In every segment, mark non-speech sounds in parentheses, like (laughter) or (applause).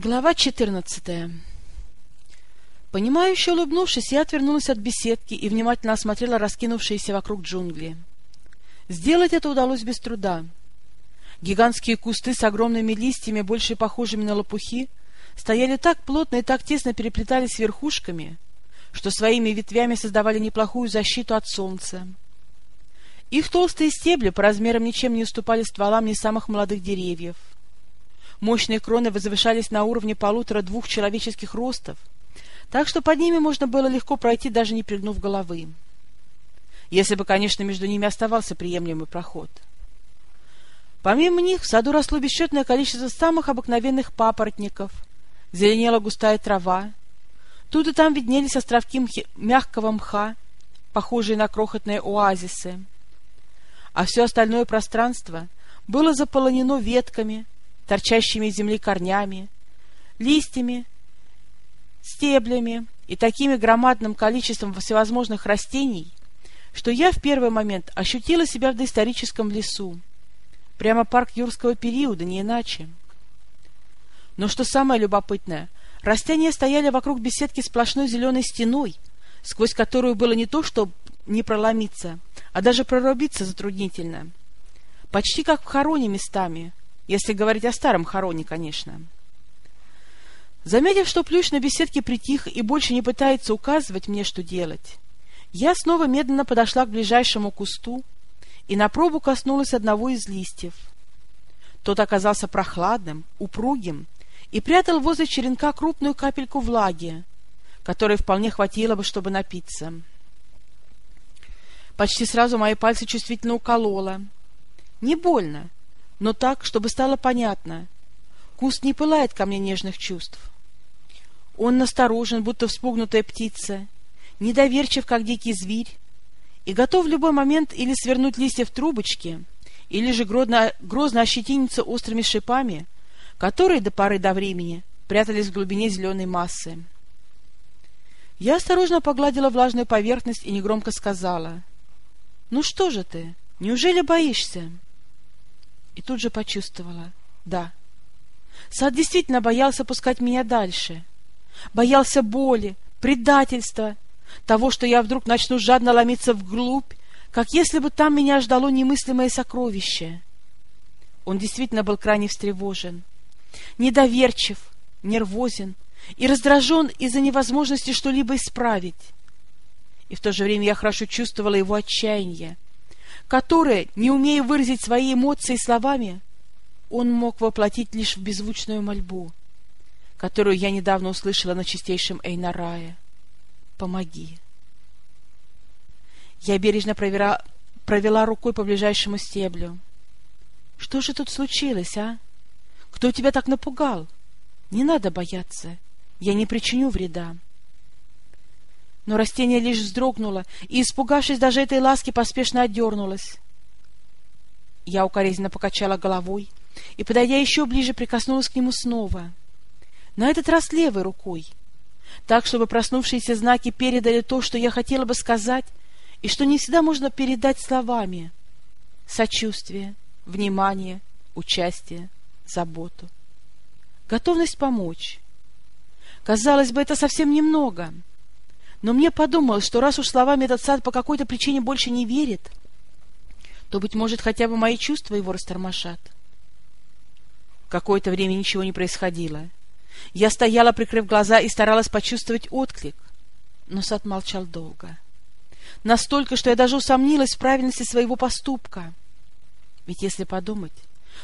Глава 14 Понимающе улыбнувшись, я отвернулась от беседки и внимательно осмотрела раскинувшиеся вокруг джунгли. Сделать это удалось без труда. Гигантские кусты с огромными листьями, больше похожими на лопухи, стояли так плотно и так тесно переплетались верхушками, что своими ветвями создавали неплохую защиту от солнца. Их толстые стебли по размерам ничем не уступали стволам не самых молодых деревьев — Мощные кроны возвышались на уровне полутора-двух человеческих ростов, так что под ними можно было легко пройти, даже не пригнув головы. Если бы, конечно, между ними оставался приемлемый проход. Помимо них в саду росло бесчетное количество самых обыкновенных папоротников, зеленела густая трава, тут и там виднелись островки мхи, мягкого мха, похожие на крохотные оазисы, а все остальное пространство было заполонено ветками, торчащими из земли корнями, листьями, стеблями и таким громадным количеством всевозможных растений, что я в первый момент ощутила себя в доисторическом лесу. Прямо парк юрского периода, не иначе. Но что самое любопытное, растения стояли вокруг беседки сплошной зеленой стеной, сквозь которую было не то, что не проломиться, а даже прорубиться затруднительно. Почти как в хороне местами, если говорить о старом хороне, конечно. Заметив, что плющ на беседке притих и больше не пытается указывать мне, что делать, я снова медленно подошла к ближайшему кусту и на пробу коснулась одного из листьев. Тот оказался прохладным, упругим и прятал возле черенка крупную капельку влаги, которой вполне хватило бы, чтобы напиться. Почти сразу мои пальцы чувствительно укололо. Не больно, но так, чтобы стало понятно. Куст не пылает ко мне нежных чувств. Он насторожен, будто вспугнутая птица, недоверчив, как дикий зверь, и готов в любой момент или свернуть листья в трубочки, или же грозно, грозно ощетиниться острыми шипами, которые до поры до времени прятались в глубине зеленой массы. Я осторожно погладила влажную поверхность и негромко сказала, «Ну что же ты, неужели боишься?» И тут же почувствовала. Да. Сад действительно боялся пускать меня дальше. Боялся боли, предательства, того, что я вдруг начну жадно ломиться вглубь, как если бы там меня ждало немыслимое сокровище. Он действительно был крайне встревожен, недоверчив, нервозен и раздражен из-за невозможности что-либо исправить. И в то же время я хорошо чувствовала его отчаяние, которое, не умея выразить свои эмоции словами, он мог воплотить лишь в беззвучную мольбу, которую я недавно услышала на чистейшем Эйнарае. «Помоги!» Я бережно провела, провела рукой по ближайшему стеблю. «Что же тут случилось, а? Кто тебя так напугал? Не надо бояться, я не причиню вреда» но растение лишь вздрогнуло и, испугавшись даже этой ласки, поспешно отдернулось. Я укоризненно покачала головой и, подойдя еще ближе, прикоснулась к нему снова. На этот раз левой рукой, так, чтобы проснувшиеся знаки передали то, что я хотела бы сказать, и что не всегда можно передать словами. Сочувствие, внимание, участие, заботу. Готовность помочь. Казалось бы, это совсем немного — но мне подумалось, что раз уж словами этот сад по какой-то причине больше не верит, то, быть может, хотя бы мои чувства его растормошат. Какое-то время ничего не происходило. Я стояла, прикрыв глаза, и старалась почувствовать отклик, но сад молчал долго. Настолько, что я даже усомнилась в правильности своего поступка. Ведь если подумать,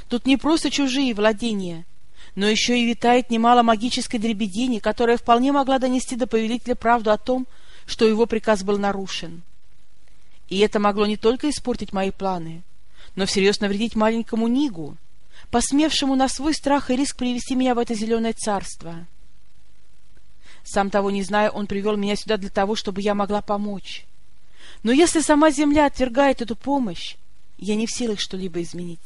тут не просто чужие владения — но еще и витает немало магической дребедени, которая вполне могла донести до повелителя правду о том, что его приказ был нарушен. И это могло не только испортить мои планы, но всерьез навредить маленькому Нигу, посмевшему на свой страх и риск привести меня в это зеленое царство. Сам того не зная, он привел меня сюда для того, чтобы я могла помочь. Но если сама земля отвергает эту помощь, я не в силах что-либо изменить.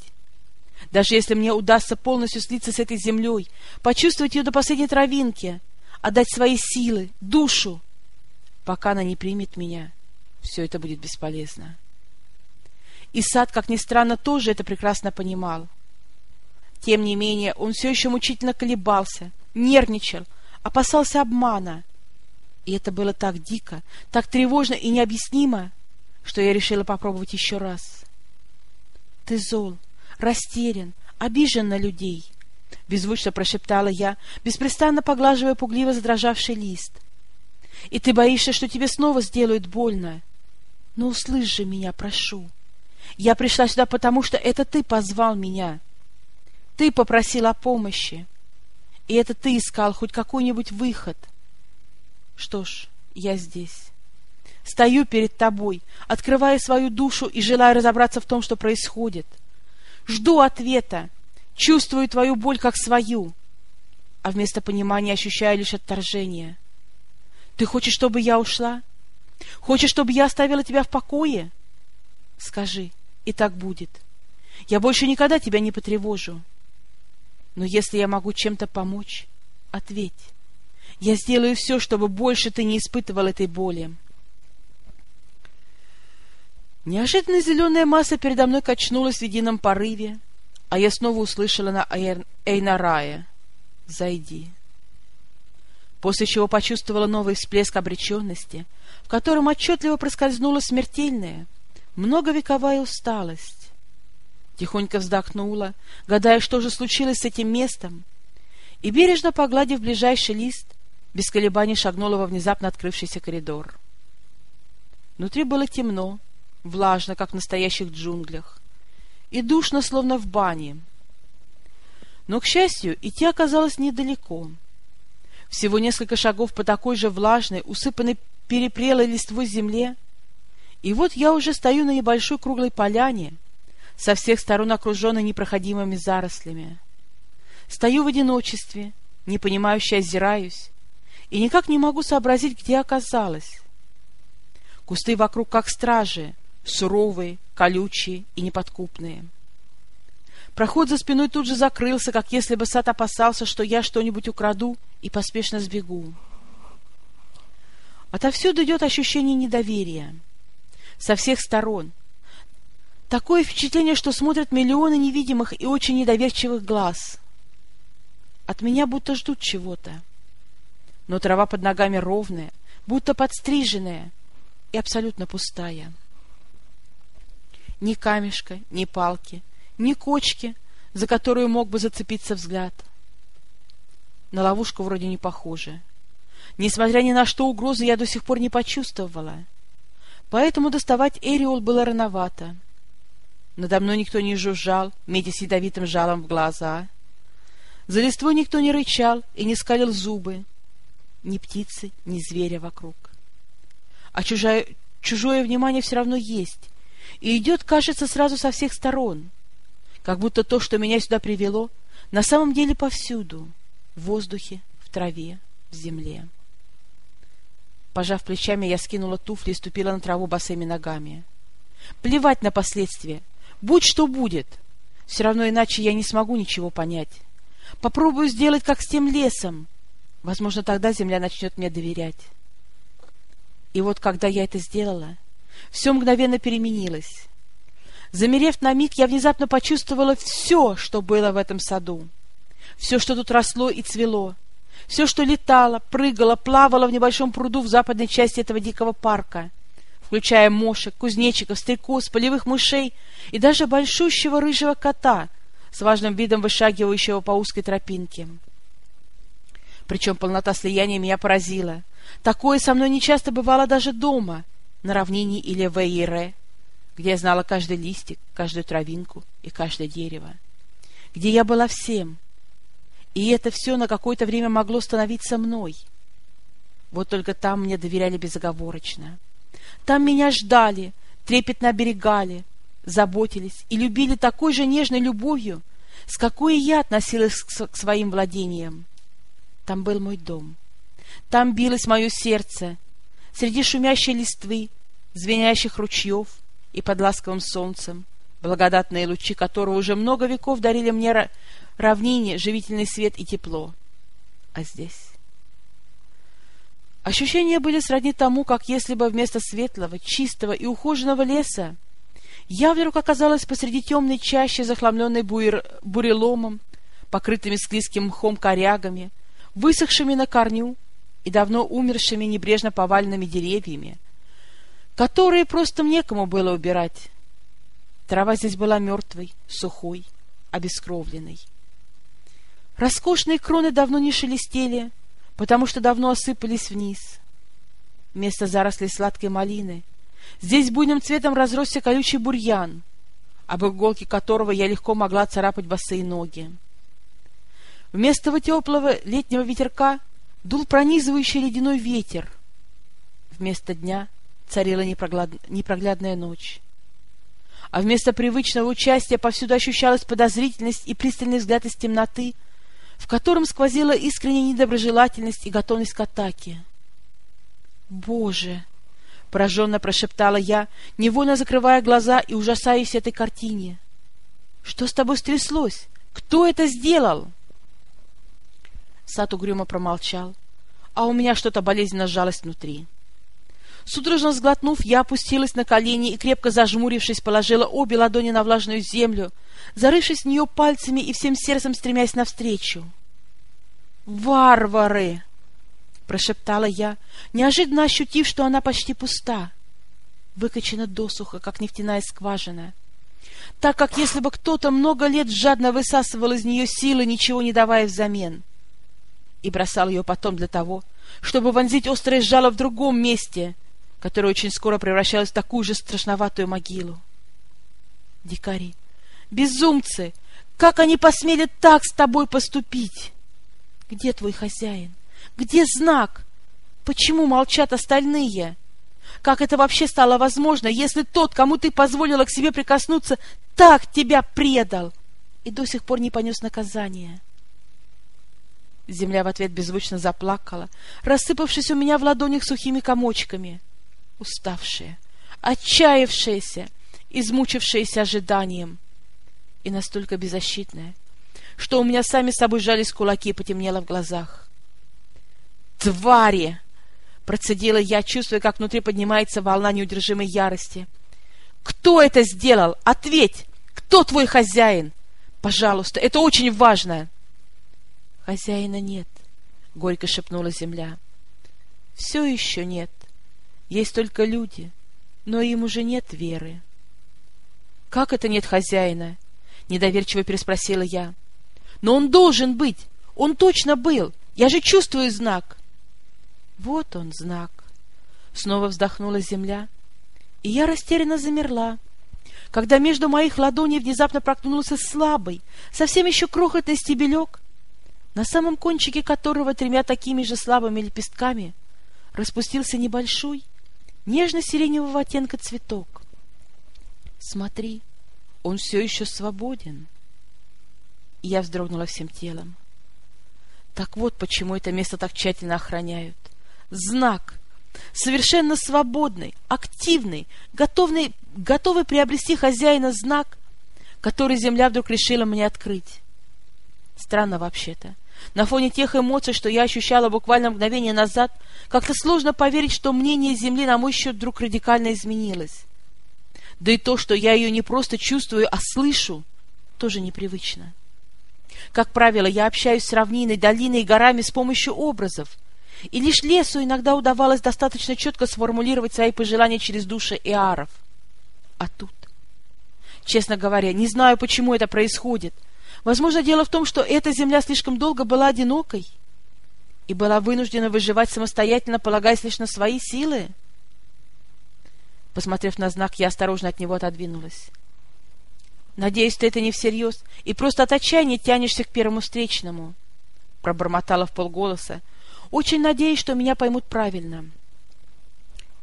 Даже если мне удастся полностью слиться с этой землей, почувствовать ее до последней травинки, отдать свои силы, душу, пока она не примет меня, все это будет бесполезно. И сад, как ни странно, тоже это прекрасно понимал. Тем не менее, он все еще мучительно колебался, нервничал, опасался обмана. И это было так дико, так тревожно и необъяснимо, что я решила попробовать еще раз. Ты зол, растерян, обижен на людей, — беззвучно прошептала я, беспрестанно поглаживая пугливо задрожавший лист. И ты боишься, что тебе снова сделают больно. Но услышь же меня, прошу. Я пришла сюда потому, что это ты позвал меня. Ты попросил о помощи. И это ты искал хоть какой-нибудь выход. Что ж, я здесь. Стою перед тобой, открывая свою душу и желая разобраться в том, что происходит. Жду ответа, чувствую твою боль как свою, а вместо понимания ощущаю лишь отторжение. Ты хочешь, чтобы я ушла? Хочешь, чтобы я оставила тебя в покое? Скажи, и так будет. Я больше никогда тебя не потревожу. Но если я могу чем-то помочь, ответь. Я сделаю все, чтобы больше ты не испытывал этой боли. Неожиданно зеленая масса передо мной качнулась в едином порыве, а я снова услышала на Эйнарае «Зайди» после чего почувствовала новый всплеск обреченности, в котором отчетливо проскользнула смертельная, многовековая усталость. Тихонько вздохнула, гадая, что же случилось с этим местом, и, бережно погладив ближайший лист, без колебаний шагнула во внезапно открывшийся коридор. Внутри было темно, влажно, как в настоящих джунглях, и душно, словно в бане. Но, к счастью, идти оказалось недалеко — всего несколько шагов по такой же влажной, усыпанной перепрелой листвой земле, и вот я уже стою на небольшой круглой поляне, со всех сторон окруженной непроходимыми зарослями. Стою в одиночестве, непонимающе озираюсь, и никак не могу сообразить, где оказалась. Кусты вокруг как стражи, суровые, колючие и неподкупные. Проход за спиной тут же закрылся, как если бы сад опасался, что я что-нибудь украду и поспешно сбегу. Отовсюду идет ощущение недоверия. Со всех сторон. Такое впечатление, что смотрят миллионы невидимых и очень недоверчивых глаз. От меня будто ждут чего-то. Но трава под ногами ровная, будто подстриженная и абсолютно пустая. Ни камешка, ни палки, ни кочки, за которую мог бы зацепиться взгляд. На ловушку вроде не похоже. Несмотря ни на что, угрозы я до сих пор не почувствовала. Поэтому доставать Эриол было рановато. Надо мной никто не жужжал, метя с ядовитым жалом в глаза. За листвой никто не рычал и не скалил зубы. Ни птицы, ни зверя вокруг. А чужое, чужое внимание все равно есть, и идет, кажется, сразу со всех сторон — как будто то, что меня сюда привело, на самом деле повсюду, в воздухе, в траве, в земле. Пожав плечами, я скинула туфли и ступила на траву босыми ногами. Плевать на последствия. Будь что будет. Все равно иначе я не смогу ничего понять. Попробую сделать, как с тем лесом. Возможно, тогда земля начнет мне доверять. И вот, когда я это сделала, все мгновенно переменилось. Замерев на миг, я внезапно почувствовала все, что было в этом саду. Все, что тут росло и цвело. Все, что летало, прыгало, плавало в небольшом пруду в западной части этого дикого парка, включая мошек, кузнечиков, стрекоз, полевых мышей и даже большущего рыжего кота с важным видом вышагивающего по узкой тропинке. Причем полнота слияния меня поразила. Такое со мной нечасто бывало даже дома, на равнине или в Эйре где я знала каждый листик, каждую травинку и каждое дерево, где я была всем, и это все на какое-то время могло становиться мной. Вот только там мне доверяли безоговорочно. Там меня ждали, трепетно оберегали, заботились и любили такой же нежной любовью, с какой я относилась к своим владениям. Там был мой дом. Там билось мое сердце, среди шумящей листвы, звенящих ручьев, и под ласковым солнцем, благодатные лучи которого уже много веков дарили мне равнине живительный свет и тепло. А здесь... Ощущения были сродни тому, как если бы вместо светлого, чистого и ухоженного леса я вдруг оказалась посреди темной чащи, захламленной буер... буреломом, покрытыми склизким мхом корягами, высохшими на корню и давно умершими небрежно поваленными деревьями, которые просто некому было убирать. Трава здесь была мертвой, сухой, обескровленной. Роскошные кроны давно не шелестели, потому что давно осыпались вниз. Вместо зарослей сладкой малины здесь буйным цветом разросся колючий бурьян, об иголке которого я легко могла царапать босые ноги. Вместо теплого летнего ветерка дул пронизывающий ледяной ветер. Вместо дня царила непроглядная ночь. А вместо привычного участия повсюду ощущалась подозрительность и пристальный взгляд из темноты, в котором сквозила искренняя недоброжелательность и готовность к атаке. «Боже!» — пораженно прошептала я, невольно закрывая глаза и ужасаясь этой картине. «Что с тобой стряслось? Кто это сделал?» Сад угрюмо промолчал, а у меня что-то болезненно сжалось внутри. Судорожно сглотнув, я опустилась на колени и, крепко зажмурившись, положила обе ладони на влажную землю, зарывшись в нее пальцами и всем сердцем стремясь навстречу. «Варвары!» — прошептала я, неожиданно ощутив, что она почти пуста, выкачана досуха, как нефтяная скважина, так как если бы кто-то много лет жадно высасывал из нее силы, ничего не давая взамен — и бросал ее потом для того, чтобы вонзить острое жало в другом месте, которое очень скоро превращалось в такую же страшноватую могилу. Дикари, безумцы, как они посмели так с тобой поступить? Где твой хозяин? Где знак? Почему молчат остальные? Как это вообще стало возможно, если тот, кому ты позволила к себе прикоснуться, так тебя предал и до сих пор не понес наказания? — Земля в ответ беззвучно заплакала, рассыпавшись у меня в ладонях сухими комочками. Уставшая, отчаявшаяся, измучившаяся ожиданием. И настолько беззащитная, что у меня сами собой жались кулаки и потемнело в глазах. «Твари!» — процедила я, чувствуя, как внутри поднимается волна неудержимой ярости. «Кто это сделал? Ответь! Кто твой хозяин? Пожалуйста, это очень важно!» Хозяина нет, — горько шепнула земля. Все еще нет. Есть только люди, но им уже нет веры. Как это нет хозяина? Недоверчиво переспросила я. Но он должен быть. Он точно был. Я же чувствую знак. Вот он, знак. Снова вздохнула земля, и я растерянно замерла, когда между моих ладоней внезапно проткнулся слабый, совсем еще крохотный стебелек, на самом кончике которого тремя такими же слабыми лепестками распустился небольшой, нежно-сиреневого оттенка цветок. Смотри, он все еще свободен. Я вздрогнула всем телом. Так вот почему это место так тщательно охраняют. Знак! Совершенно свободный, активный, готовный, готовый приобрести хозяина знак, который земля вдруг решила мне открыть. Странно вообще-то. На фоне тех эмоций, что я ощущала буквально мгновение назад, как-то сложно поверить, что мнение Земли на мой счет вдруг радикально изменилось. Да и то, что я ее не просто чувствую, а слышу, тоже непривычно. Как правило, я общаюсь с равниной, долиной и горами с помощью образов, и лишь лесу иногда удавалось достаточно четко сформулировать свои пожелания через души иаров. А тут... Честно говоря, не знаю, почему это происходит — Возможно, дело в том, что эта земля слишком долго была одинокой и была вынуждена выживать самостоятельно, полагаясь лишь на свои силы. Посмотрев на знак, я осторожно от него отодвинулась. «Надеюсь, ты это не всерьез, и просто от отчаяния тянешься к первому встречному», — пробормотала в полголоса. «Очень надеюсь, что меня поймут правильно».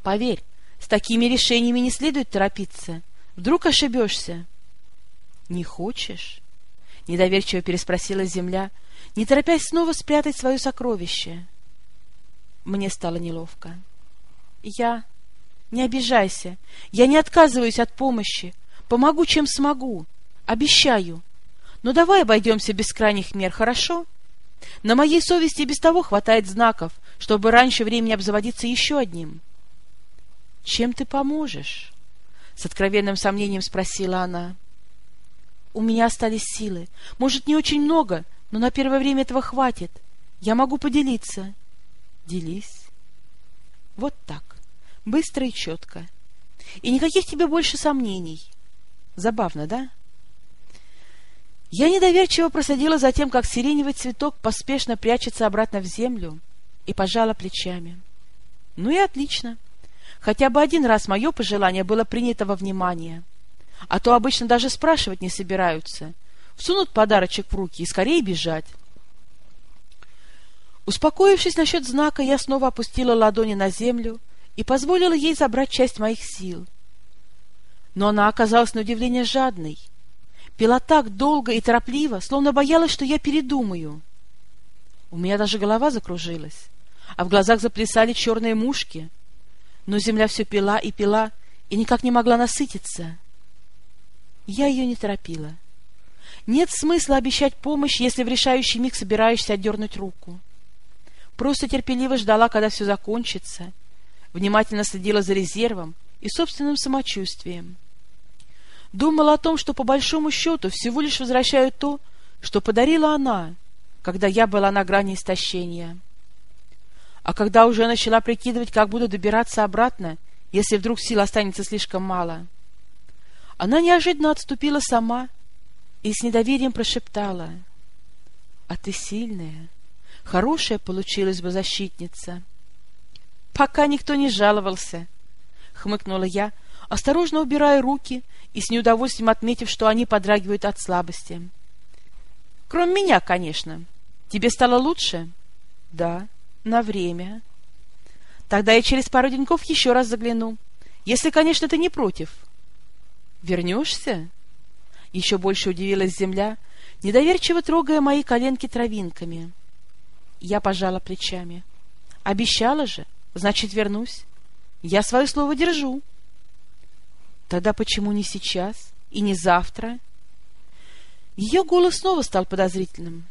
«Поверь, с такими решениями не следует торопиться. Вдруг ошибешься». «Не хочешь?» — недоверчиво переспросила земля, не торопясь снова спрятать свое сокровище. Мне стало неловко. Я... Не обижайся. Я не отказываюсь от помощи. Помогу, чем смогу. Обещаю. Но давай обойдемся без крайних мер, хорошо? На моей совести без того хватает знаков, чтобы раньше времени обзаводиться еще одним. Чем ты поможешь? С откровенным сомнением спросила она. У меня остались силы. Может, не очень много, но на первое время этого хватит. Я могу поделиться. Делись. Вот так. Быстро и четко. И никаких тебе больше сомнений. Забавно, да? Я недоверчиво просадила за тем, как сиреневый цветок поспешно прячется обратно в землю, и пожала плечами. Ну и отлично. Хотя бы один раз мое пожелание было принято во внимание. А то обычно даже спрашивать не собираются. Всунут подарочек в руки и скорее бежать. Успокоившись насчет знака, я снова опустила ладони на землю и позволила ей забрать часть моих сил. Но она оказалась на удивление жадной. Пила так долго и торопливо, словно боялась, что я передумаю. У меня даже голова закружилась, а в глазах заплясали черные мушки. Но земля все пила и пила, и никак не могла насытиться. Я ее не торопила. Нет смысла обещать помощь, если в решающий миг собираешься отдернуть руку. Просто терпеливо ждала, когда все закончится, внимательно следила за резервом и собственным самочувствием. Думала о том, что по большому счету всего лишь возвращаю то, что подарила она, когда я была на грани истощения. А когда уже начала прикидывать, как буду добираться обратно, если вдруг сил останется слишком мало, она неожиданно отступила сама и с недоверием прошептала. — А ты сильная, хорошая получилась бы защитница. — Пока никто не жаловался, — хмыкнула я, осторожно убирая руки и с неудовольствием отметив, что они подрагивают от слабости. — Кроме меня, конечно. Тебе стало лучше? — Да, на время. — Тогда я через пару деньков еще раз загляну, если, конечно, ты не против. — Вернешься? — еще больше удивилась земля, недоверчиво трогая мои коленки травинками. Я пожала плечами. Обещала же, значит, вернусь. Я свое слово держу. Тогда почему не сейчас и не завтра? Ее голос снова стал подозрительным.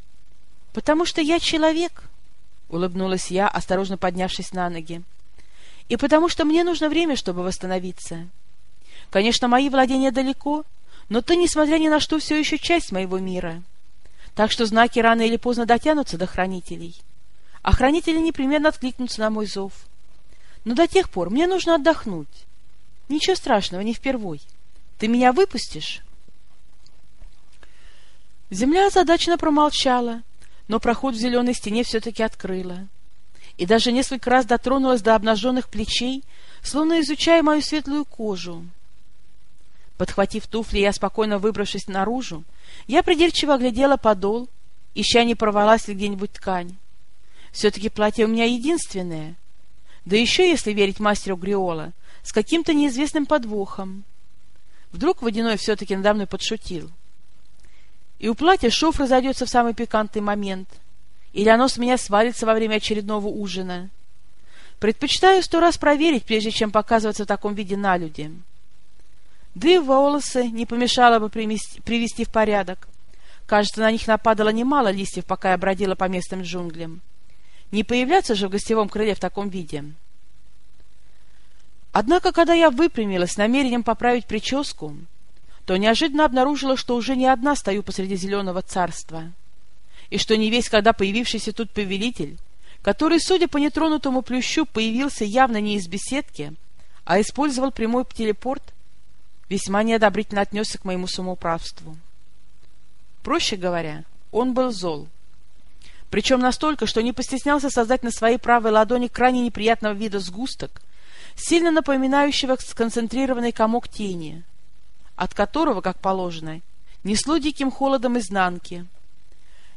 — Потому что я человек, — улыбнулась я, осторожно поднявшись на ноги. — И потому что мне нужно время, чтобы восстановиться. Конечно, мои владения далеко, но ты, несмотря ни на что, все еще часть моего мира. Так что знаки рано или поздно дотянутся до хранителей. А хранители непременно откликнутся на мой зов. Но до тех пор мне нужно отдохнуть. Ничего страшного, не впервой. Ты меня выпустишь?» Земля озадаченно промолчала, но проход в зеленой стене все-таки открыла. И даже несколько раз дотронулась до обнаженных плечей, словно изучая мою светлую кожу. Подхватив туфли, я спокойно выбравшись наружу, я придирчиво оглядела подол, ища не порвалась ли где-нибудь ткань. Все-таки платье у меня единственное. Да еще, если верить мастеру Гриола, с каким-то неизвестным подвохом. Вдруг Водяной все-таки надо мной подшутил. И у платья шов разойдется в самый пикантный момент. Или оно с меня свалится во время очередного ужина. Предпочитаю сто раз проверить, прежде чем показываться в таком виде на людям. Да и волосы не помешало бы привести в порядок. Кажется, на них нападало немало листьев, пока я бродила по местным джунглям. Не появляться же в гостевом крыле в таком виде. Однако, когда я выпрямилась с намерением поправить прическу, то неожиданно обнаружила, что уже не одна стою посреди зеленого царства, и что не весь когда появившийся тут повелитель, который, судя по нетронутому плющу, появился явно не из беседки, а использовал прямой телепорт — весьма неодобрительно отнесся к моему самоуправству. Проще говоря, он был зол. Причем настолько, что не постеснялся создать на своей правой ладони крайне неприятного вида сгусток, сильно напоминающего сконцентрированный комок тени, от которого, как положено, несло диким холодом изнанки,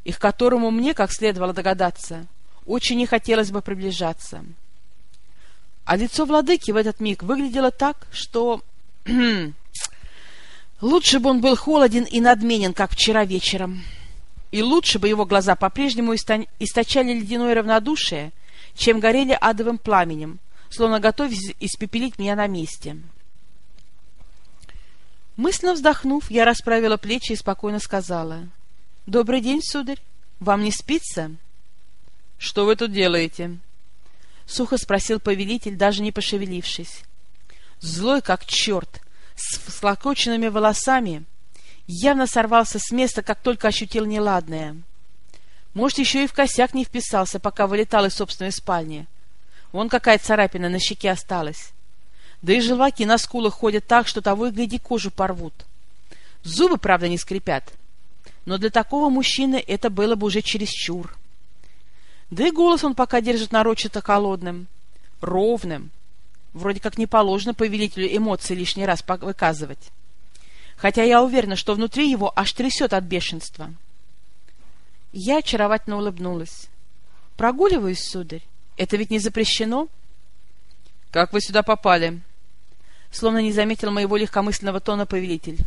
и к которому мне, как следовало догадаться, очень не хотелось бы приближаться. А лицо владыки в этот миг выглядело так, что (clears throat) Лучше бы он был холоден и надменен, как вчера вечером. И лучше бы его глаза по-прежнему источали ледяное равнодушие, чем горели адовым пламенем, словно готовясь испепелить меня на месте. Мысленно вздохнув, я расправила плечи и спокойно сказала. — Добрый день, сударь. Вам не спится? — Что вы тут делаете? — сухо спросил повелитель, даже не пошевелившись. Злой как черт, с всклокоченными волосами, явно сорвался с места, как только ощутил неладное. Может, еще и в косяк не вписался, пока вылетал из собственной спальни. Вон какая царапина на щеке осталась. Да и желваки на скулах ходят так, что того и гляди кожу порвут. Зубы, правда, не скрипят. Но для такого мужчины это было бы уже чересчур. Да и голос он пока держит нарочито холодным, ровным. Вроде как не положено повелителю эмоции лишний раз выказывать. Хотя я уверена, что внутри его аж трясет от бешенства. Я очаровательно улыбнулась. «Прогуливаюсь, сударь. Это ведь не запрещено?» «Как вы сюда попали?» Словно не заметил моего легкомысленного тона повелитель.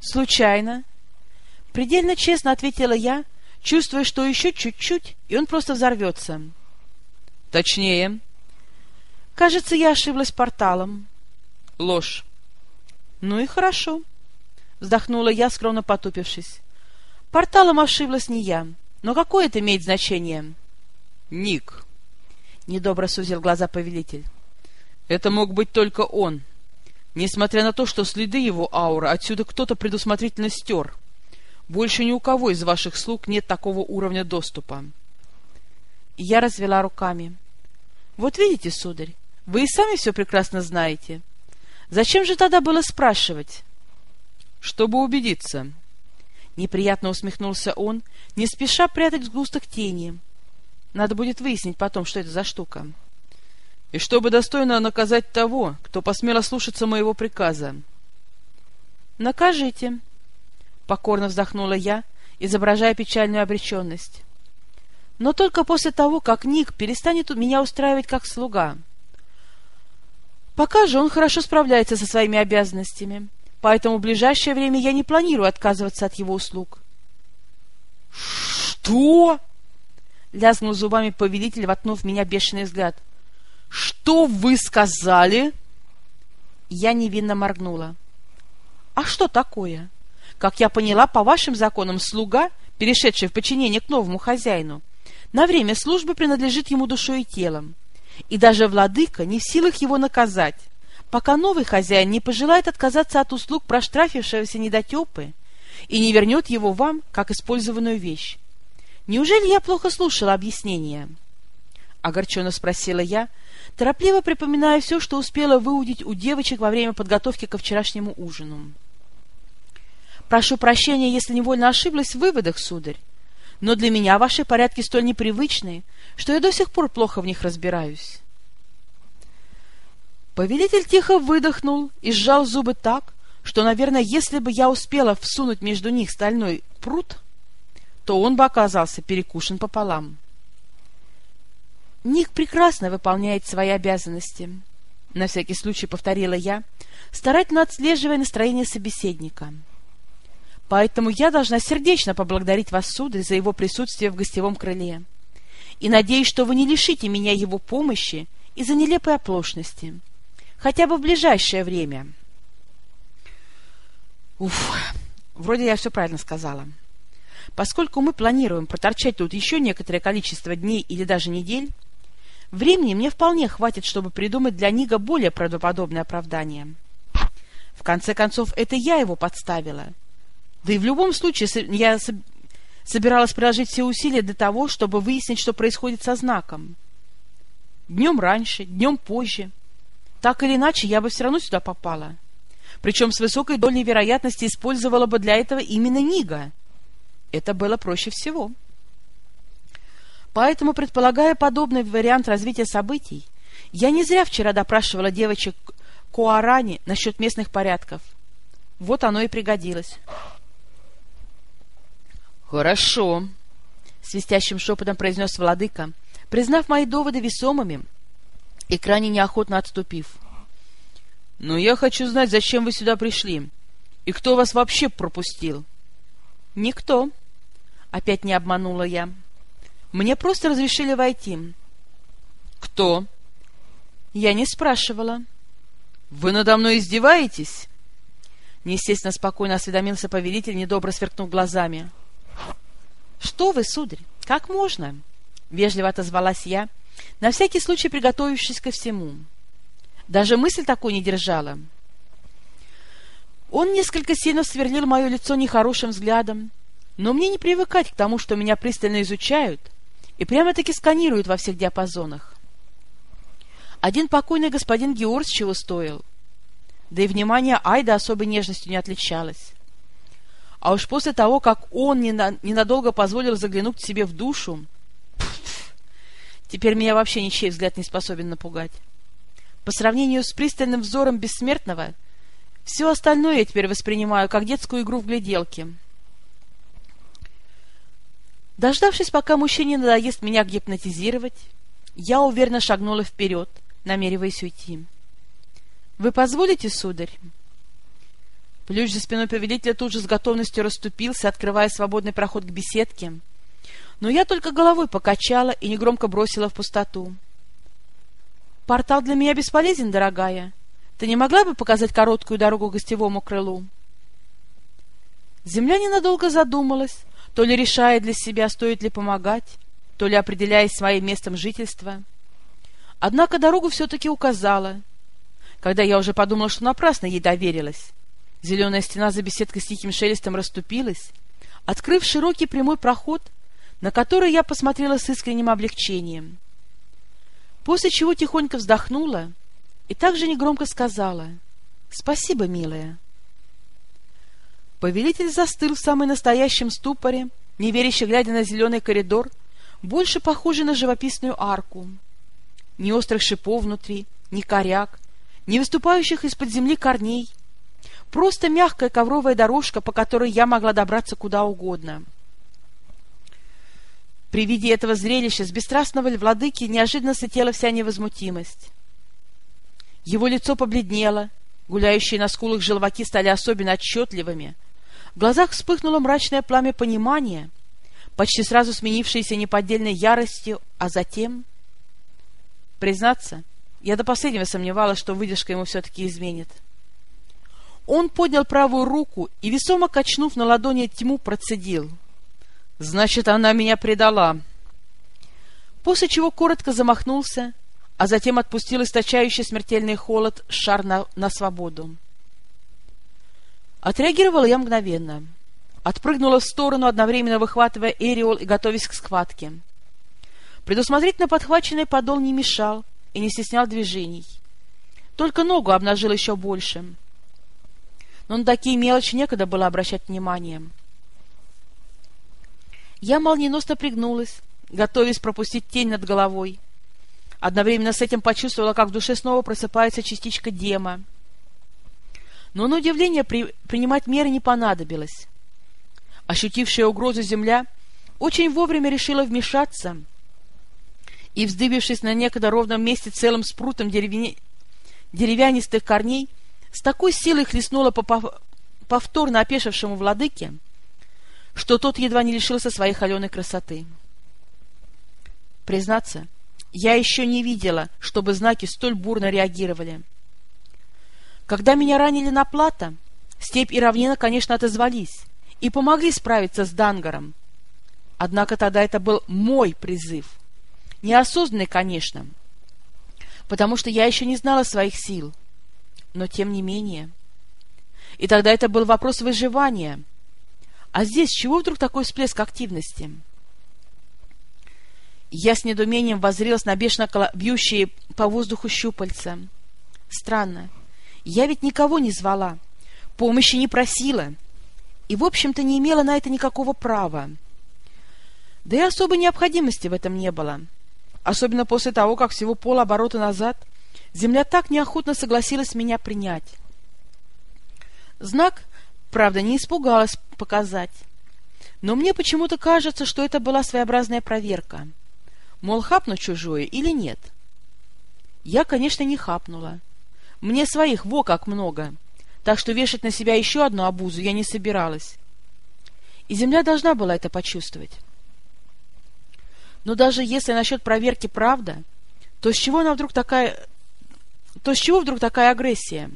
«Случайно». Предельно честно ответила я, чувствуя, что еще чуть-чуть, и он просто взорвется. «Точнее?» «Кажется, я ошиблась порталом». «Ложь». «Ну и хорошо», — вздохнула я, скромно потупившись. Порталом ошиблась не я. Но какое это имеет значение? Ник. Недобро сузил глаза повелитель. Это мог быть только он. Несмотря на то, что следы его ауры отсюда кто-то предусмотрительно стер. Больше ни у кого из ваших слуг нет такого уровня доступа. Я развела руками. Вот видите, сударь, вы и сами все прекрасно знаете. Зачем же тогда было спрашивать? Чтобы убедиться. Неприятно усмехнулся он, не спеша прятать сгусток тени. Надо будет выяснить потом, что это за штука. И чтобы достойно наказать того, кто посмел ослушаться моего приказа. Накажите, покорно вздохнула я, изображая печальную обреченность. Но только после того, как Ник перестанет меня устраивать как слуга. Пока же он хорошо справляется со своими обязанностями поэтому в ближайшее время я не планирую отказываться от его услуг. — Что? — лязгнул зубами повелитель, воткнув меня бешеный взгляд. — Что вы сказали? Я невинно моргнула. — А что такое? Как я поняла, по вашим законам слуга, перешедший в подчинение к новому хозяину, на время службы принадлежит ему душой и телом, и даже владыка не в силах его наказать пока новый хозяин не пожелает отказаться от услуг проштрафившегося недотепы и не вернет его вам, как использованную вещь. Неужели я плохо слушала объяснения? Огорченно спросила я, торопливо припоминая все, что успела выудить у девочек во время подготовки ко вчерашнему ужину. Прошу прощения, если невольно ошиблась в выводах, сударь, но для меня ваши порядки столь непривычные, что я до сих пор плохо в них разбираюсь. Повелитель тихо выдохнул и сжал зубы так, что, наверное, если бы я успела всунуть между них стальной пруд, то он бы оказался перекушен пополам. Ник прекрасно выполняет свои обязанности, — на всякий случай повторила я, старательно отслеживая настроение собеседника. Поэтому я должна сердечно поблагодарить вас, сударь, за его присутствие в гостевом крыле. И надеюсь, что вы не лишите меня его помощи из-за нелепой оплошности. — хотя бы в ближайшее время. Уф, вроде я все правильно сказала. Поскольку мы планируем проторчать тут еще некоторое количество дней или даже недель, времени мне вполне хватит, чтобы придумать для Нига более правдоподобное оправдание. В конце концов, это я его подставила. Да и в любом случае я собиралась приложить все усилия для того, чтобы выяснить, что происходит со знаком. Днем раньше, днем позже — так или иначе, я бы все равно сюда попала. Причем с высокой долей вероятности использовала бы для этого именно Нига. Это было проще всего. Поэтому, предполагая подобный вариант развития событий, я не зря вчера допрашивала девочек Куарани насчет местных порядков. Вот оно и пригодилось. «Хорошо», — свистящим шепотом произнес владыка, признав мои доводы весомыми и крайне неохотно отступив. — Но я хочу знать, зачем вы сюда пришли, и кто вас вообще пропустил? — Никто. Опять не обманула я. Мне просто разрешили войти. — Кто? — Я не спрашивала. — Вы надо мной издеваетесь? Неестественно спокойно осведомился повелитель, недобро сверкнув глазами. — Что вы, сударь, как можно? — вежливо отозвалась я, — на всякий случай приготовившись ко всему. Даже мысль такой не держала. Он несколько сильно сверлил мое лицо нехорошим взглядом, Но мне не привыкать к тому, что меня пристально изучают и прямо-таки сканируют во всех диапазонах. Один покойный господин Георг чего стоил. Да и внимание Айда особой нежностью не отличалось. А уж после того, как он ненадолго позволил заглянуть себе в душу, теперь меня вообще ничей взгляд не способен напугать. По сравнению с пристальным взором бессмертного, все остальное я теперь воспринимаю как детскую игру в гляделки. Дождавшись, пока мужчине надоест меня гипнотизировать, я уверенно шагнула вперед, намереваясь уйти. — Вы позволите, сударь? Плющ за спиной повелителя тут же с готовностью расступился, открывая свободный проход к беседке. Но я только головой покачала и негромко бросила в пустоту. — Портал для меня бесполезен, дорогая. Ты не могла бы показать короткую дорогу к гостевому крылу? Земля ненадолго задумалась, то ли решая для себя, стоит ли помогать, то ли определяясь своим местом жительства. Однако дорогу все-таки указала, когда я уже подумала, что напрасно ей доверилась. Зеленая стена за беседкой с тихим шелестом расступилась, открыв широкий прямой проход, на который я посмотрела с искренним облегчением. После чего тихонько вздохнула и также негромко сказала «Спасибо, милая». Повелитель застыл в самой настоящем ступоре, неверяще глядя на зеленый коридор, больше похожий на живописную арку. Ни острых шипов внутри, ни коряк, ни выступающих из-под земли корней — Просто мягкая ковровая дорожка, по которой я могла добраться куда угодно. При виде этого зрелища с бесстрастного владыки неожиданно слетела вся невозмутимость. Его лицо побледнело, гуляющие на скулах желваки стали особенно отчетливыми, в глазах вспыхнуло мрачное пламя понимания, почти сразу сменившееся неподдельной яростью, а затем... Признаться, я до последнего сомневалась, что выдержка ему все-таки изменит. — он поднял правую руку и, весомо качнув на ладони тьму, процедил. «Значит, она меня предала». После чего коротко замахнулся, а затем отпустил источающий смертельный холод шар на, на свободу. Отреагировала я мгновенно. Отпрыгнула в сторону, одновременно выхватывая эриол и готовясь к схватке. Предусмотрительно подхваченный подол не мешал и не стеснял движений. Только ногу обнажил еще больше — но на такие мелочи некогда было обращать внимание. Я молниеносно пригнулась, готовясь пропустить тень над головой. Одновременно с этим почувствовала, как в душе снова просыпается частичка дема. Но на удивление при... принимать меры не понадобилось. Ощутившая угрозу земля очень вовремя решила вмешаться и, вздыбившись на некогда ровном месте целым спрутом деревня... деревянистых корней, с такой силой хлестнула по повторно опешившему владыке, что тот едва не лишился своей холеной красоты. Признаться, я еще не видела, чтобы знаки столь бурно реагировали. Когда меня ранили на плато, степь и равнина, конечно, отозвались и помогли справиться с Дангаром. Однако тогда это был мой призыв. Неосознанный, конечно, потому что я еще не знала своих сил — но тем не менее. И тогда это был вопрос выживания. А здесь чего вдруг такой всплеск активности? Я с недоумением воззрелась на бешено бьющие по воздуху щупальца. Странно. Я ведь никого не звала, помощи не просила и, в общем-то, не имела на это никакого права. Да и особой необходимости в этом не было. Особенно после того, как всего полоборота назад — Земля так неохотно согласилась меня принять. Знак, правда, не испугалась показать. Но мне почему-то кажется, что это была своеобразная проверка. Мол, хапну чужое или нет? Я, конечно, не хапнула. Мне своих во как много, так что вешать на себя еще одну обузу я не собиралась. И земля должна была это почувствовать. Но даже если насчет проверки правда, то с чего она вдруг такая то с чего вдруг такая агрессия?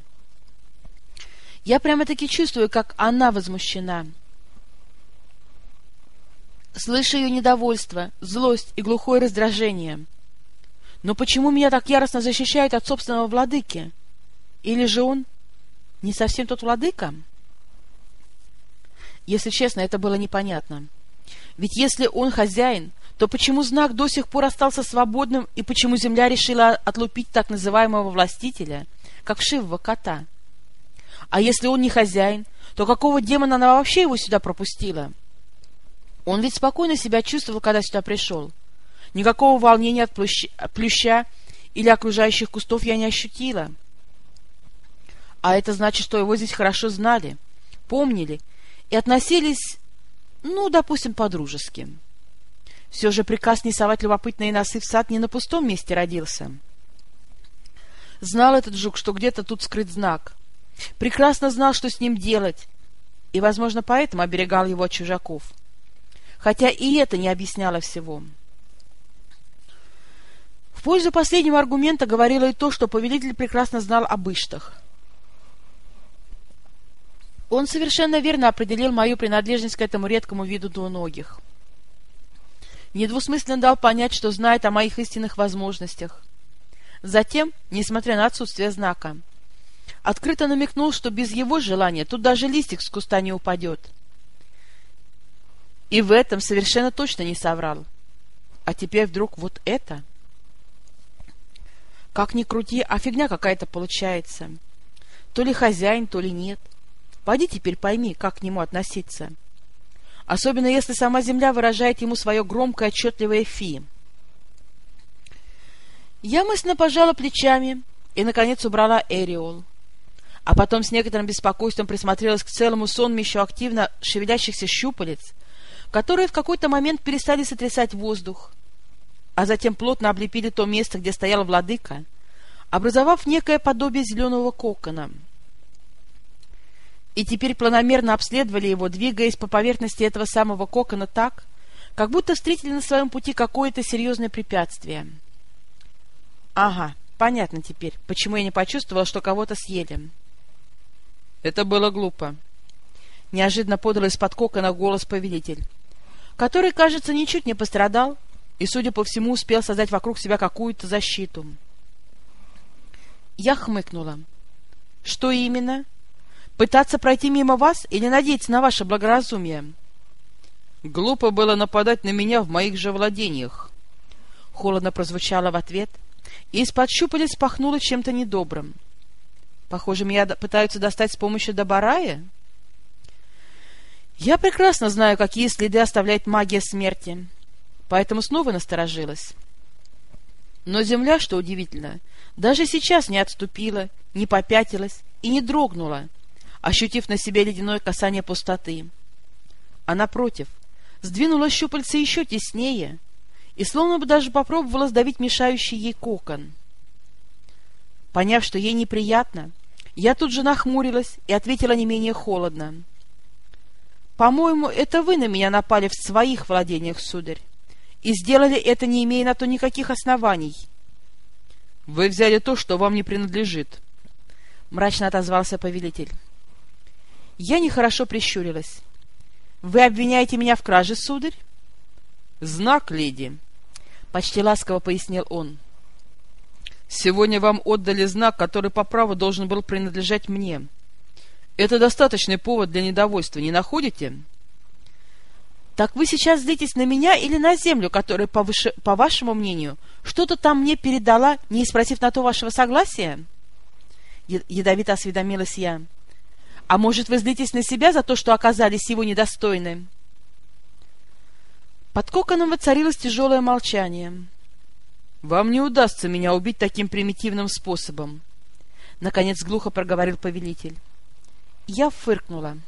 Я прямо-таки чувствую, как она возмущена. Слышу ее недовольство, злость и глухое раздражение. Но почему меня так яростно защищают от собственного владыки? Или же он не совсем тот владыка? Если честно, это было непонятно. Ведь если он хозяин, то почему знак до сих пор остался свободным и почему земля решила отлупить так называемого властителя, как вшивого кота? А если он не хозяин, то какого демона она вообще его сюда пропустила? Он ведь спокойно себя чувствовал, когда сюда пришел. Никакого волнения от плюща, плюща или окружающих кустов я не ощутила. А это значит, что его здесь хорошо знали, помнили и относились, ну, допустим, по-дружески. Все же приказ не совать любопытные носы в сад не на пустом месте родился. Знал этот жук, что где-то тут скрыт знак. Прекрасно знал, что с ним делать, и, возможно, поэтому оберегал его от чужаков. Хотя и это не объясняло всего. В пользу последнего аргумента говорило и то, что повелитель прекрасно знал об Иштах. Он совершенно верно определил мою принадлежность к этому редкому виду двуногих. Недвусмысленно дал понять, что знает о моих истинных возможностях. Затем, несмотря на отсутствие знака, открыто намекнул, что без его желания тут даже листик с куста не упадет. И в этом совершенно точно не соврал. А теперь вдруг вот это... Как ни крути, а фигня какая-то получается. То ли хозяин, то ли нет. Пойди теперь пойми, как к нему относиться. Особенно если сама земля выражает ему свое громкое отчетливое «фи». Я мысленно пожала плечами и, наконец, убрала Эриол. А потом с некоторым беспокойством присмотрелась к целому сонмищу активно шевелящихся щупалец, которые в какой-то момент перестали сотрясать воздух, а затем плотно облепили то место, где стоял владыка, образовав некое подобие зеленого кокона. И теперь планомерно обследовали его, двигаясь по поверхности этого самого кокона так, как будто встретили на своем пути какое-то серьезное препятствие. Ага, понятно теперь, почему я не почувствовал, что кого-то съели. Это было глупо. Неожиданно подал из-под кокона голос повелитель который, кажется, ничуть не пострадал и, судя по всему, успел создать вокруг себя какую-то защиту. Я хмыкнула. «Что именно? Пытаться пройти мимо вас или надеяться на ваше благоразумие?» «Глупо было нападать на меня в моих же владениях», — холодно прозвучало в ответ, и из-под щупалец пахнуло чем-то недобрым. «Похоже, меня пытаются достать с помощью Добарая?» Я прекрасно знаю, какие следы оставляет магия смерти, поэтому снова насторожилась. Но земля, что удивительно, даже сейчас не отступила, не попятилась и не дрогнула, ощутив на себе ледяное касание пустоты. А напротив, сдвинула щупальца еще теснее и словно бы даже попробовала сдавить мешающий ей кокон. Поняв, что ей неприятно, я тут же нахмурилась и ответила не менее холодно — по-моему, это вы на меня напали в своих владениях, сударь, и сделали это, не имея на то никаких оснований. — Вы взяли то, что вам не принадлежит, — мрачно отозвался повелитель. Я нехорошо прищурилась. — Вы обвиняете меня в краже, сударь? — Знак, леди, — почти ласково пояснил он. — Сегодня вам отдали знак, который по праву должен был принадлежать мне. — это достаточный повод для недовольства, не находите? Так вы сейчас злитесь на меня или на землю, которая, по, выше, по вашему мнению, что-то там мне передала, не спросив на то вашего согласия? Ядовито осведомилась я. А может, вы злитесь на себя за то, что оказались его недостойны? Под коконом воцарилось тяжелое молчание. «Вам не удастся меня убить таким примитивным способом», — наконец глухо проговорил повелитель. Я фыркнула.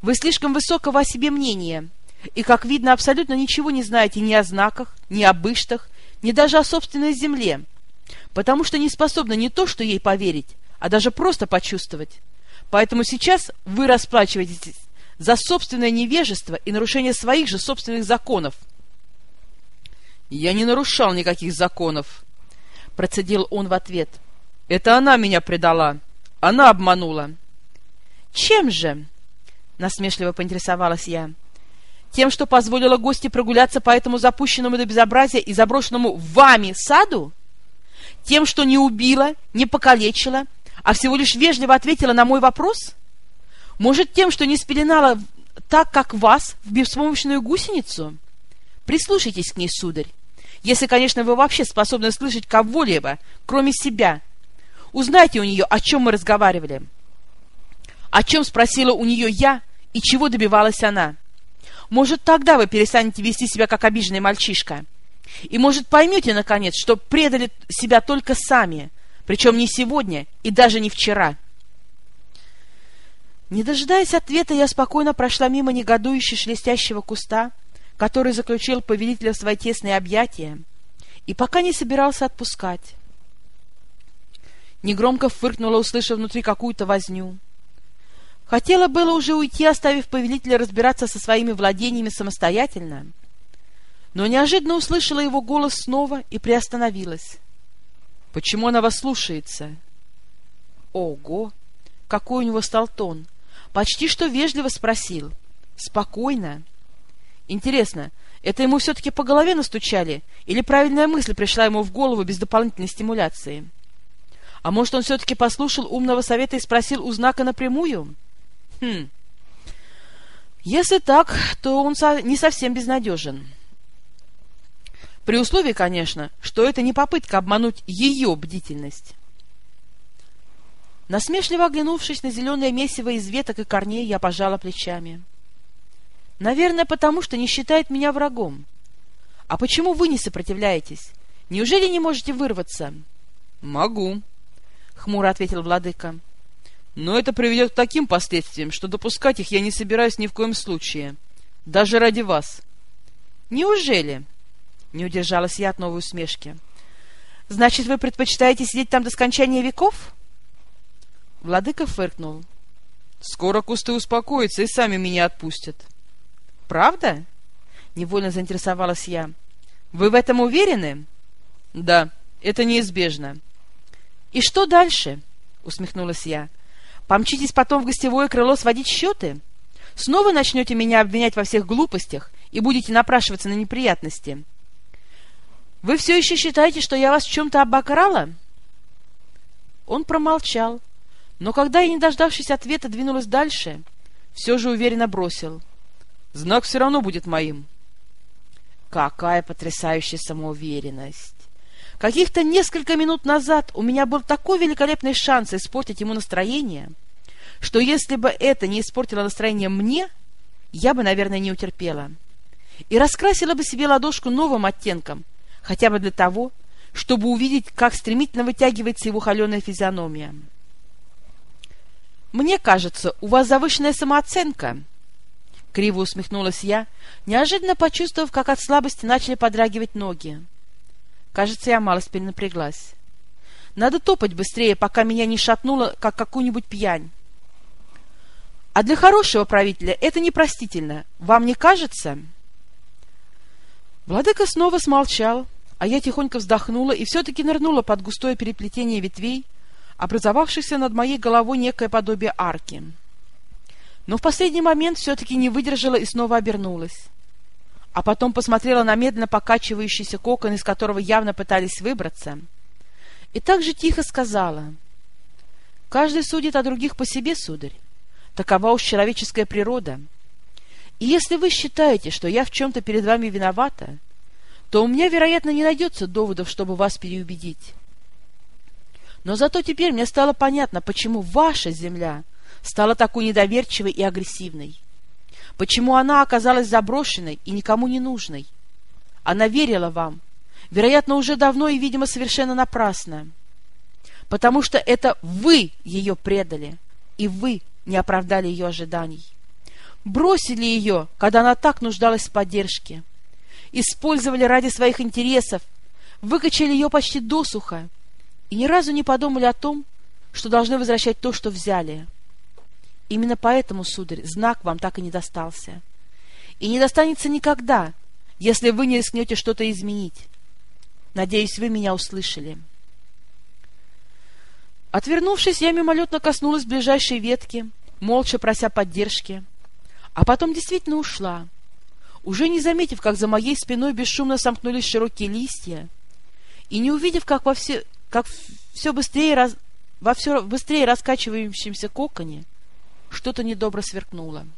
«Вы слишком высокого о себе мнения, и, как видно, абсолютно ничего не знаете ни о знаках, ни об иштах, ни даже о собственной земле, потому что не способны не то, что ей поверить, а даже просто почувствовать. Поэтому сейчас вы расплачиваетесь за собственное невежество и нарушение своих же собственных законов». «Я не нарушал никаких законов», — процедил он в ответ. «Это она меня предала, она обманула». «Чем же?» — насмешливо поинтересовалась я. «Тем, что позволила гости прогуляться по этому запущенному до безобразия и заброшенному вами саду? Тем, что не убила, не покалечила, а всего лишь вежливо ответила на мой вопрос? Может, тем, что не спеленала так, как вас, в беспомощную гусеницу? Прислушайтесь к ней, сударь. Если, конечно, вы вообще способны слышать кого-либо, кроме себя. Узнайте у нее, о чем мы разговаривали. О чем спросила у нее я и чего добивалась она. Может, тогда вы перестанете вести себя, как обиженный мальчишка. И, может, поймете, наконец, что предали себя только сами, причем не сегодня и даже не вчера. Не дожидаясь ответа, я спокойно прошла мимо негодующе шелестящего куста, который заключил повелителя в свои тесные объятия, и пока не собирался отпускать. Негромко фыркнула, услышав внутри какую-то возню. Хотела было уже уйти, оставив повелителя разбираться со своими владениями самостоятельно, но неожиданно услышала его голос снова и приостановилась. — Почему она вас слушается? — Ого! Какой у него стал тон! Почти что вежливо спросил. — Спокойно. Интересно, это ему все-таки по голове настучали, или правильная мысль пришла ему в голову без дополнительной стимуляции? А может, он все-таки послушал умного совета и спросил у знака напрямую? — Хм. Если так, то он не совсем безнадежен. При условии, конечно, что это не попытка обмануть ее бдительность. Насмешливо оглянувшись на зеленое месиво из веток и корней, я пожала плечами. Наверное, потому что не считает меня врагом. А почему вы не сопротивляетесь? Неужели не можете вырваться? — Могу, — хмуро ответил владыка. Но это приведет к таким последствиям, что допускать их я не собираюсь ни в коем случае. Даже ради вас. Неужели? Не удержалась я от новой усмешки. Значит, вы предпочитаете сидеть там до скончания веков? Владыка фыркнул. Скоро кусты успокоятся и сами меня отпустят. Правда? Невольно заинтересовалась я. Вы в этом уверены? Да, это неизбежно. И что дальше? Усмехнулась я. Помчитесь потом в гостевое крыло сводить счеты? Снова начнете меня обвинять во всех глупостях и будете напрашиваться на неприятности? Вы все еще считаете, что я вас в чем-то обокрала?» Он промолчал, но когда я, не дождавшись ответа, двинулась дальше, все же уверенно бросил. «Знак все равно будет моим». Какая потрясающая самоуверенность! Каких-то несколько минут назад у меня был такой великолепный шанс испортить ему настроение, что если бы это не испортило настроение мне, я бы, наверное, не утерпела. И раскрасила бы себе ладошку новым оттенком, хотя бы для того, чтобы увидеть, как стремительно вытягивается его холеная физиономия. «Мне кажется, у вас завышенная самооценка», — криво усмехнулась я, неожиданно почувствовав, как от слабости начали подрагивать ноги. Кажется, я малость перенапряглась. Надо топать быстрее, пока меня не шатнуло, как какую-нибудь пьянь. А для хорошего правителя это непростительно. Вам не кажется? Владыка снова смолчал, а я тихонько вздохнула и все-таки нырнула под густое переплетение ветвей, образовавшихся над моей головой некое подобие арки. Но в последний момент все-таки не выдержала и снова обернулась а потом посмотрела на медленно покачивающийся кокон, из которого явно пытались выбраться, и так же тихо сказала, «Каждый судит о других по себе, сударь. Такова уж человеческая природа. И если вы считаете, что я в чем-то перед вами виновата, то у меня, вероятно, не найдется доводов, чтобы вас переубедить. Но зато теперь мне стало понятно, почему ваша земля стала такой недоверчивой и агрессивной. Почему она оказалась заброшенной и никому не нужной? Она верила вам, вероятно, уже давно и, видимо, совершенно напрасно. Потому что это вы ее предали, и вы не оправдали ее ожиданий. Бросили ее, когда она так нуждалась в поддержке. Использовали ради своих интересов, выкачали ее почти досуха и ни разу не подумали о том, что должны возвращать то, что взяли. Именно поэтому, сударь, знак вам так и не достался. И не достанется никогда, если вы не рискнете что-то изменить. Надеюсь, вы меня услышали. Отвернувшись, я мимолетно коснулась ближайшей ветки, молча прося поддержки, а потом действительно ушла, уже не заметив, как за моей спиной бесшумно сомкнулись широкие листья, и не увидев, как во все, как все быстрее раз, во все быстрее раскачивающемся коконе что-то недобро сверкнуло. —